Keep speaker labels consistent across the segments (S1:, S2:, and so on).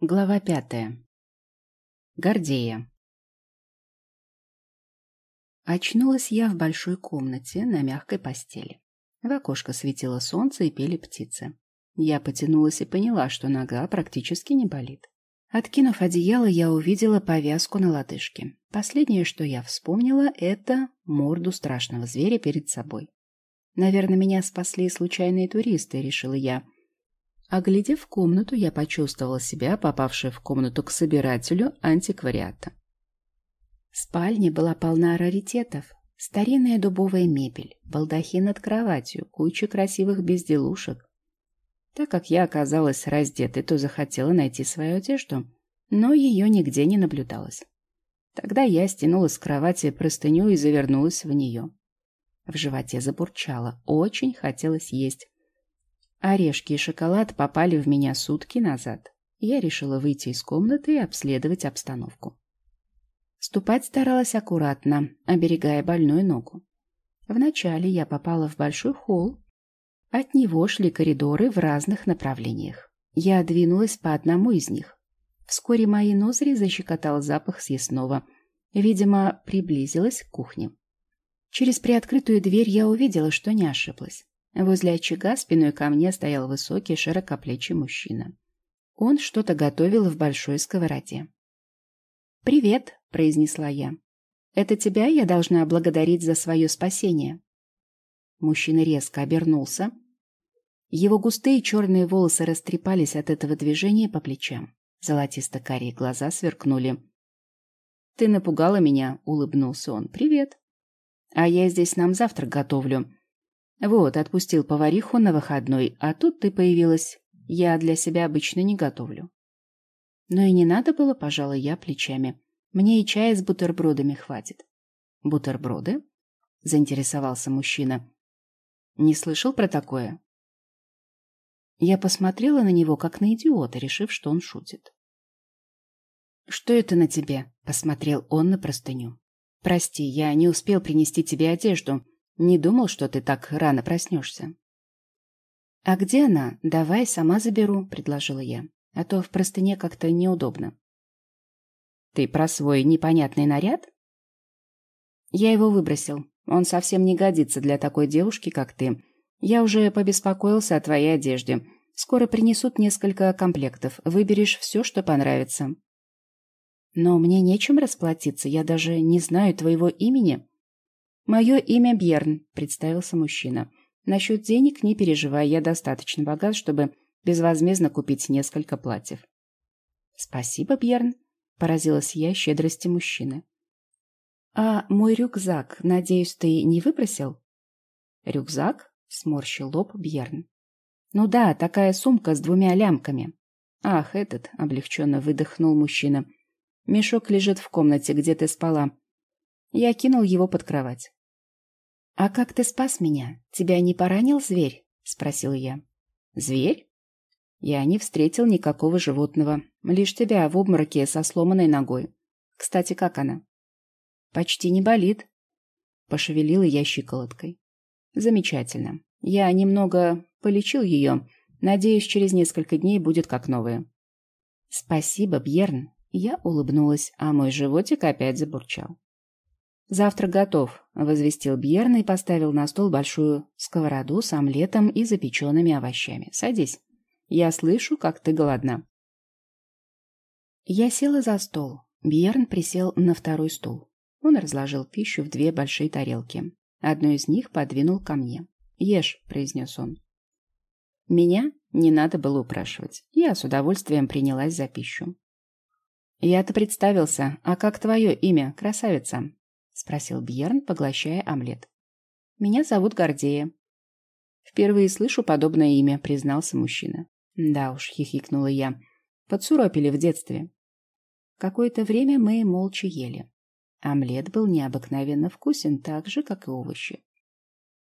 S1: Глава пятая. Гордея. Очнулась я в большой комнате на мягкой постели. В окошко светило солнце и пели птицы. Я потянулась и поняла, что нога практически не болит. Откинув одеяло, я увидела повязку на лодыжке. Последнее, что я вспомнила, это морду страшного зверя перед собой. Наверное, меня спасли случайные туристы, решила я — Оглядев комнату, я почувствовала себя, попавшей в комнату к собирателю антиквариата. Спальня была полна раритетов. Старинная дубовая мебель, балдахин над кроватью, куча красивых безделушек. Так как я оказалась раздетой, то захотела найти свою одежду, но ее нигде не наблюдалось. Тогда я стянула с кровати простыню и завернулась в нее. В животе забурчало, очень хотелось есть. Орешки и шоколад попали в меня сутки назад. Я решила выйти из комнаты и обследовать обстановку. Ступать старалась аккуратно, оберегая больную ногу. Вначале я попала в большой холл. От него шли коридоры в разных направлениях. Я двинулась по одному из них. Вскоре мои ноздри защекотал запах съестного. Видимо, приблизилась к кухне. Через приоткрытую дверь я увидела, что не ошиблась. Возле очага спиной ко мне стоял высокий, широкоплечий мужчина. Он что-то готовил в большой сковороде. «Привет», — произнесла я. «Это тебя я должна благодарить за свое спасение». Мужчина резко обернулся. Его густые черные волосы растрепались от этого движения по плечам. Золотисто-карие глаза сверкнули. «Ты напугала меня», — улыбнулся он. «Привет». «А я здесь нам завтрак готовлю. Вот, отпустил повариху на выходной, а тут ты появилась. Я для себя обычно не готовлю. Но и не надо было, пожалуй, я плечами. Мне и чая с бутербродами хватит. Бутерброды? Заинтересовался мужчина. Не слышал про такое? Я посмотрела на него, как на идиота, решив, что он шутит. «Что это на тебе?» — посмотрел он на простыню. «Прости, я не успел принести тебе одежду. Не думал, что ты так рано проснешься. «А где она? Давай, сама заберу», — предложила я. «А то в простыне как-то неудобно». «Ты про свой непонятный наряд?» «Я его выбросил. Он совсем не годится для такой девушки, как ты. Я уже побеспокоился о твоей одежде. Скоро принесут несколько комплектов. Выберешь все, что понравится». «Но мне нечем расплатиться. Я даже не знаю твоего имени». «Мое имя Бьерн», — представился мужчина. «Насчет денег не переживай, я достаточно богат, чтобы безвозмездно купить несколько платьев». «Спасибо, Бьерн», — поразилась я щедрости мужчины. «А мой рюкзак, надеюсь, ты не выбросил?» «Рюкзак?» — сморщил лоб Бьерн. «Ну да, такая сумка с двумя лямками». «Ах, этот!» — облегченно выдохнул мужчина. «Мешок лежит в комнате, где ты спала». Я кинул его под кровать. «А как ты спас меня? Тебя не поранил зверь?» — спросил я. «Зверь?» Я не встретил никакого животного. Лишь тебя в обмороке со сломанной ногой. Кстати, как она? Почти не болит. Пошевелила я щиколоткой. Замечательно. Я немного полечил ее. Надеюсь, через несколько дней будет как новая. Спасибо, Бьерн. Я улыбнулась, а мой животик опять забурчал. «Завтрак готов», — возвестил Бьерн и поставил на стол большую сковороду с омлетом и запеченными овощами. «Садись. Я слышу, как ты голодна». Я села за стол. Бьерн присел на второй стул. Он разложил пищу в две большие тарелки. Одну из них подвинул ко мне. «Ешь», — произнес он. Меня не надо было упрашивать. Я с удовольствием принялась за пищу. «Я-то представился. А как твое имя, красавица?» — спросил Бьерн, поглощая омлет. «Меня зовут Гордея». «Впервые слышу подобное имя», — признался мужчина. «Да уж», — хихикнула я. «Подсуропили в детстве». Какое-то время мы молча ели. Омлет был необыкновенно вкусен, так же, как и овощи.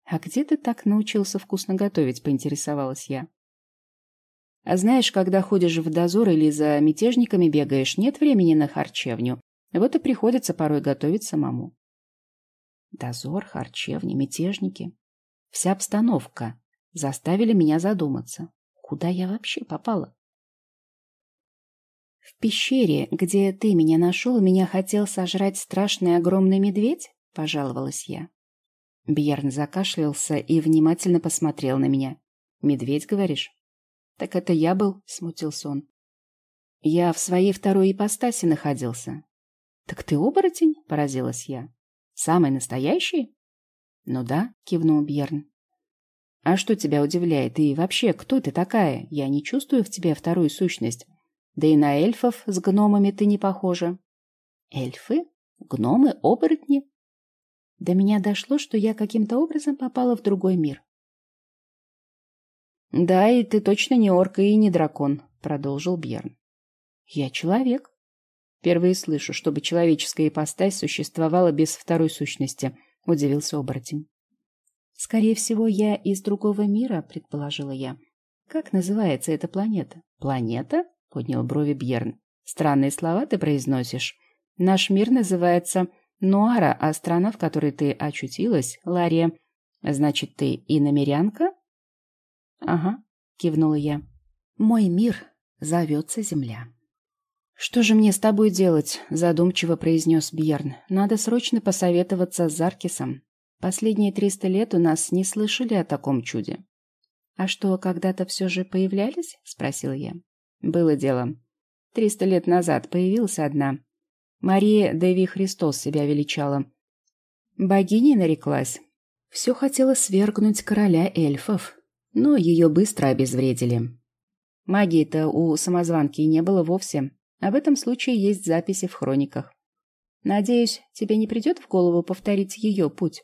S1: «А где ты так научился вкусно готовить?» — поинтересовалась я. «А знаешь, когда ходишь в дозор или за мятежниками бегаешь, нет времени на харчевню. Вот и приходится порой готовить самому. Дозор, харчевни, мятежники. Вся обстановка заставили меня задуматься, куда я вообще попала. «В пещере, где ты меня нашел, меня хотел сожрать страшный огромный медведь?» — пожаловалась я. Бьерн закашлялся и внимательно посмотрел на меня. «Медведь, говоришь?» «Так это я был», — смутился он. «Я в своей второй ипостаси находился». «Так ты оборотень?» — поразилась я. «Самый настоящий?» «Ну да», — кивнул Бьерн. «А что тебя удивляет? И вообще, кто ты такая? Я не чувствую в тебе вторую сущность. Да и на эльфов с гномами ты не похожа». «Эльфы? Гномы? Оборотни?» До меня дошло, что я каким-то образом попала в другой мир. «Да, и ты точно не орка и не дракон», — продолжил Бьерн. «Я человек». «Впервые слышу, чтобы человеческая ипостась существовала без второй сущности», — удивился оборотень. «Скорее всего, я из другого мира», — предположила я. «Как называется эта планета?» «Планета?» — поднял брови Бьерн. «Странные слова ты произносишь. Наш мир называется Нуара, а страна, в которой ты очутилась, Лария. Значит, ты и намерянка? Ага, кивнула я. Мой мир зовется Земля. Что же мне с тобой делать? Задумчиво произнес Бьерн. Надо срочно посоветоваться с Заркисом. Последние триста лет у нас не слышали о таком чуде. А что, когда-то все же появлялись? Спросила я. Было дело. Триста лет назад появилась одна. Мария Деви Христос себя величала. Богиней нареклась. Все хотела свергнуть короля эльфов, но ее быстро обезвредили. Магии-то у самозванки не было вовсе. Об этом случае есть записи в хрониках. Надеюсь, тебе не придет в голову повторить ее путь.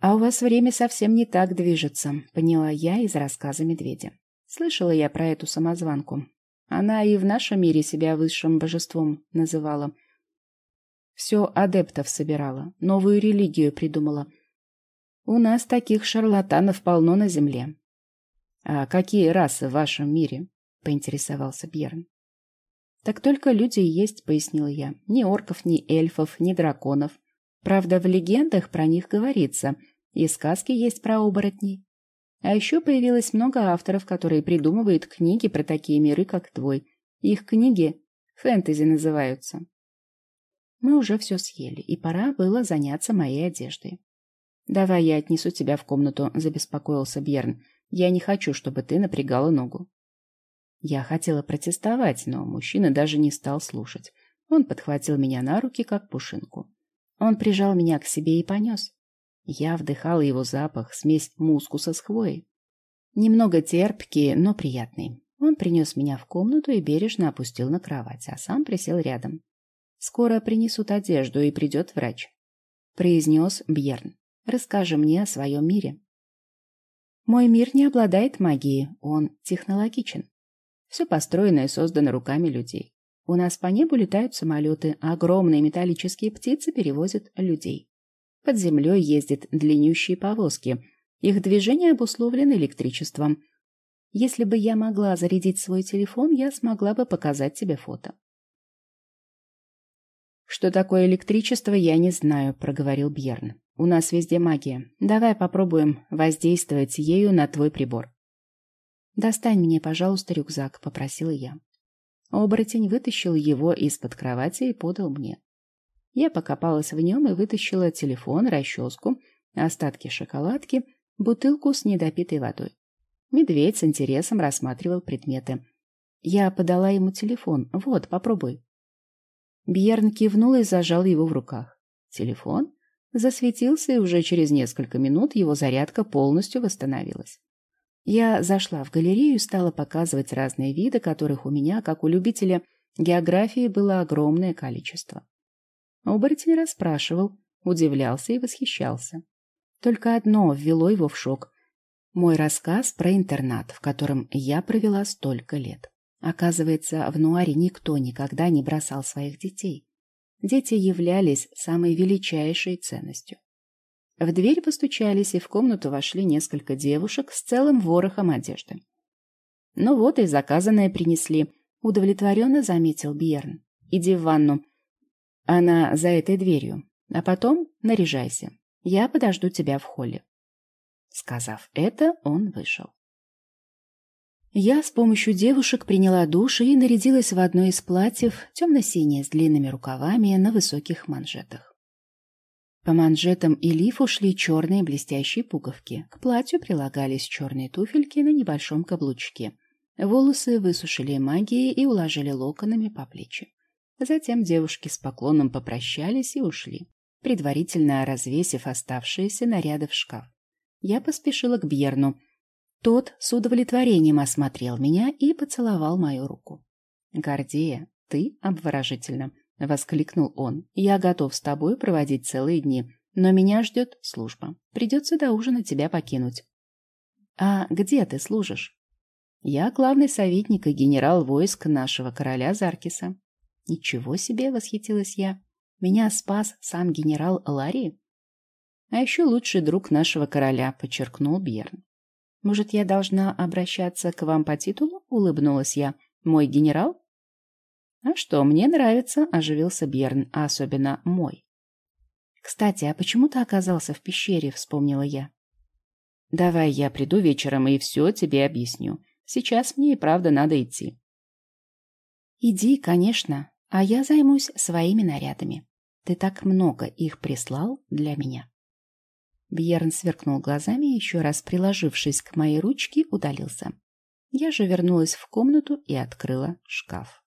S1: А у вас время совсем не так движется, поняла я из рассказа медведя. Слышала я про эту самозванку. Она и в нашем мире себя высшим божеством называла. Все адептов собирала, новую религию придумала. У нас таких шарлатанов полно на земле. — А какие расы в вашем мире? — поинтересовался Бьерн. — Так только люди есть, — пояснила я. Ни орков, ни эльфов, ни драконов. Правда, в легендах про них говорится, и сказки есть про оборотней. А еще появилось много авторов, которые придумывают книги про такие миры, как твой. Их книги фэнтези называются. Мы уже все съели, и пора было заняться моей одеждой. «Давай я отнесу тебя в комнату», — забеспокоился Бьерн. «Я не хочу, чтобы ты напрягала ногу». Я хотела протестовать, но мужчина даже не стал слушать. Он подхватил меня на руки, как пушинку. Он прижал меня к себе и понес. Я вдыхала его запах, смесь мускуса с хвоей. Немного терпкий, но приятный. Он принес меня в комнату и бережно опустил на кровать, а сам присел рядом. «Скоро принесут одежду, и придет врач», — произнес Бьерн. «Расскажи мне о своем мире». «Мой мир не обладает магией, он технологичен. Все построено и создано руками людей. У нас по небу летают самолеты, а огромные металлические птицы перевозят людей. Под землей ездят длиннющие повозки. Их движение обусловлено электричеством. Если бы я могла зарядить свой телефон, я смогла бы показать тебе фото. «Что такое электричество, я не знаю», — проговорил Бьерн. «У нас везде магия. Давай попробуем воздействовать ею на твой прибор». «Достань мне, пожалуйста, рюкзак», — попросила я. Оборотень вытащил его из-под кровати и подал мне. Я покопалась в нем и вытащила телефон, расческу, остатки шоколадки, бутылку с недопитой водой. Медведь с интересом рассматривал предметы. Я подала ему телефон. «Вот, попробуй». Бьерн кивнул и зажал его в руках. Телефон засветился, и уже через несколько минут его зарядка полностью восстановилась. Я зашла в галерею и стала показывать разные виды, которых у меня, как у любителя географии, было огромное количество. Оборотень расспрашивал, удивлялся и восхищался. Только одно ввело его в шок. Мой рассказ про интернат, в котором я провела столько лет. Оказывается, в Нуаре никто никогда не бросал своих детей. Дети являлись самой величайшей ценностью. В дверь постучались, и в комнату вошли несколько девушек с целым ворохом одежды. «Ну вот и заказанное принесли», — удовлетворенно заметил Бьерн. «Иди в ванну, она за этой дверью. А потом наряжайся. Я подожду тебя в холле. Сказав это, он вышел. Я с помощью девушек приняла душ и нарядилась в одно из платьев, темно-синее с длинными рукавами на высоких манжетах. По манжетам и лифу шли черные блестящие пуговки. К платью прилагались черные туфельки на небольшом каблучке. Волосы высушили магией и уложили локонами по плечи. Затем девушки с поклоном попрощались и ушли, предварительно развесив оставшиеся наряды в шкаф. Я поспешила к Бьерну — тот с удовлетворением осмотрел меня и поцеловал мою руку. «Гордея, ты обворожительно!» — воскликнул он. «Я готов с тобой проводить целые дни, но меня ждет служба. Придется до ужина тебя покинуть». «А где ты служишь?» «Я главный советник и генерал войск нашего короля Заркиса». «Ничего себе!» — восхитилась я. «Меня спас сам генерал Ларри?» «А еще лучший друг нашего короля», — подчеркнул Бьерн. «Может, я должна обращаться к вам по титулу?» — улыбнулась я. «Мой генерал?» «А что, мне нравится», — оживился Берн, а особенно мой. «Кстати, а почему ты оказался в пещере?» — вспомнила я. «Давай я приду вечером и все тебе объясню. Сейчас мне и правда надо идти». «Иди, конечно, а я займусь своими нарядами. Ты так много их прислал для меня». Бьерн сверкнул глазами еще раз приложившись к моей ручке, удалился. Я же вернулась в комнату и открыла шкаф.